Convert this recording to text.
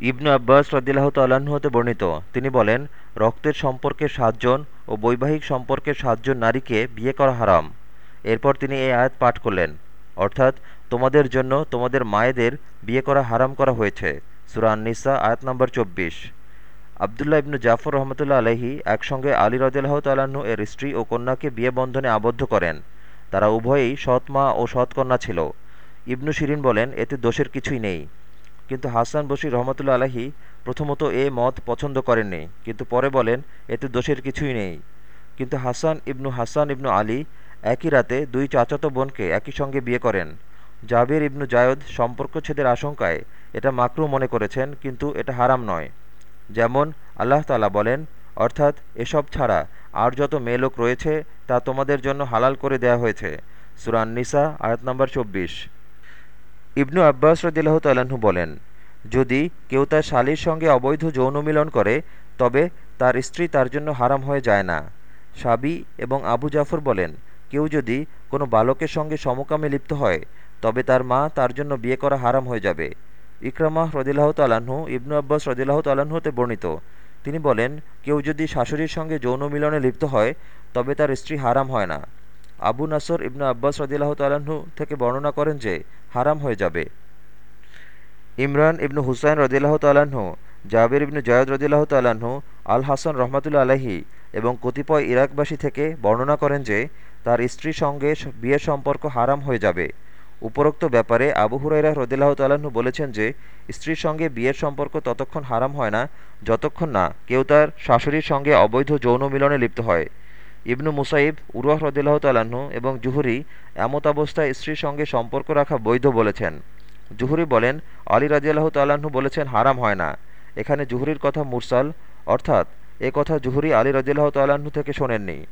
ইবনু আব্বাস রদিল্লাহ হতে বর্ণিত। তিনি বলেন, রক্তের সম্পর্কে সাতজন ও বৈবাহিক সম্পর্কে সাতজন নারীকে বিয়ে করা হারাম। এরপর তিনি এই আয়াত পাঠ করলেন, অর্থাৎ তোমাদের জন্য তোমাদের মায়েদের বিয়ে করা হারাম করা হয়েছে। সুরান নিসা আয়াত নম্বর চব্বিশ। আবদুল্লাহ ইবনু জাফর রহমতুল্লাহ আলহি একসঙ্গে আলী রদিল্লাহ তাল্লাহ্ন এর স্ত্রী ও কন্যাকে বিয়ে বন্ধনে আবদ্ধ করেন। তারা উভয়েই সৎ মা ও সৎ কন্যা ছিল। ইবনু শিরিন বলেন, এতে দোষের কিছুই নেই। কিন্তু হাসান বশির রহমতুল্লা আলাহি প্রথমত এ মত পছন্দ করেননি, কিন্তু পরে বলেন, এতে দোষের কিছুই নেই। কিন্তু হাসান ইবনু হাসান ইবনু আলী একই রাতে দুই চাচাতো বোনকে একই সঙ্গে বিয়ে করেন। জাবির ইবনু জায়দ সম্পর্কচ্ছেদের আশঙ্কায় এটা মাকরু মনে করেছেন, কিন্তু এটা হারাম নয়। যেমন আল্লাহ তালা বলেন, অর্থাৎ এসব ছাড়া আর যত মেয়েলোক রয়েছে তা তোমাদের জন্য হালাল করে দেয়া হয়েছে। সুরান নিসা আয়াত নম্বর চব্বিশ। ইবনু আব্বাস রদিল্লাহ তাল্লাহ্ন বলেন, যদি কেউ তার শালির সঙ্গে অবৈধ যৌন মিলন করে, তবে তার স্ত্রী তার জন্য হারাম হয়ে যায় না। সাবি এবং আবু জাফর বলেন, কেউ যদি কোনো বালকের সঙ্গে সমকামে লিপ্ত হয়, তবে তার মা তার জন্য বিয়ে করা হারাম হয়ে যাবে। ইকরামাহ রদিল্লাহ তাল্লাহ্ন ইবনু আব্বাস রদিল্লাহ তাল্লাহ্ন বর্ণিত, তিনি বলেন, কেউ যদি শাশুড়ির সঙ্গে যৌন মিলনে লিপ্ত হয়, তবে তার স্ত্রী হারাম হয় না। আবু নাসর ইবনু আব্বাস রদিল্লাহ তাল্লাহ্ন থেকে বর্ণনা করেন যে হারাম হয়ে যাবে। ইমরান ইবনু হুসাইন রদিল্লাহ তাল্লাহ্ন জাবির ইবনু জয়দ রদিল্লাহ তাল্লাহ্ন আল হাসান রহমাতুল্লা আলহি এবং কতিপয় ইরাকবাসী থেকে বর্ণনা করেন যে, তার স্ত্রীর সঙ্গে বিয়ের সম্পর্ক হারাম হয়ে যাবে। উপরোক্ত ব্যাপারে আবু হুরাইরা রদিল্লাহ তাল্লাহ্ন বলেছেন যে, স্ত্রীর সঙ্গে বিয়ের সম্পর্ক ততক্ষণ হারাম হয় না, যতক্ষণ না কেউ তার শাশুড়ির সঙ্গে অবৈধ যৌন মিলনে লিপ্ত হয়। ইবনু মুসাইব উরুয়াহ রদিল্লাহ তাল্লাহ্ন এবং জুহুরি এমত অবস্থায় স্ত্রীর সঙ্গে সম্পর্ক রাখা বৈধ বলেছেন। জুহুরি বলেন, আলী রাজিয়াল্লাহ তাল্লাহ্ন বলেছেন, হারাম হয় না। এখানে জুহুরির কথা মুরসাল, অর্থাৎ এ কথা জুহুরি আলী রাজিয়াল্লাহ তাল্লাহ্ন থেকে শোনেননি।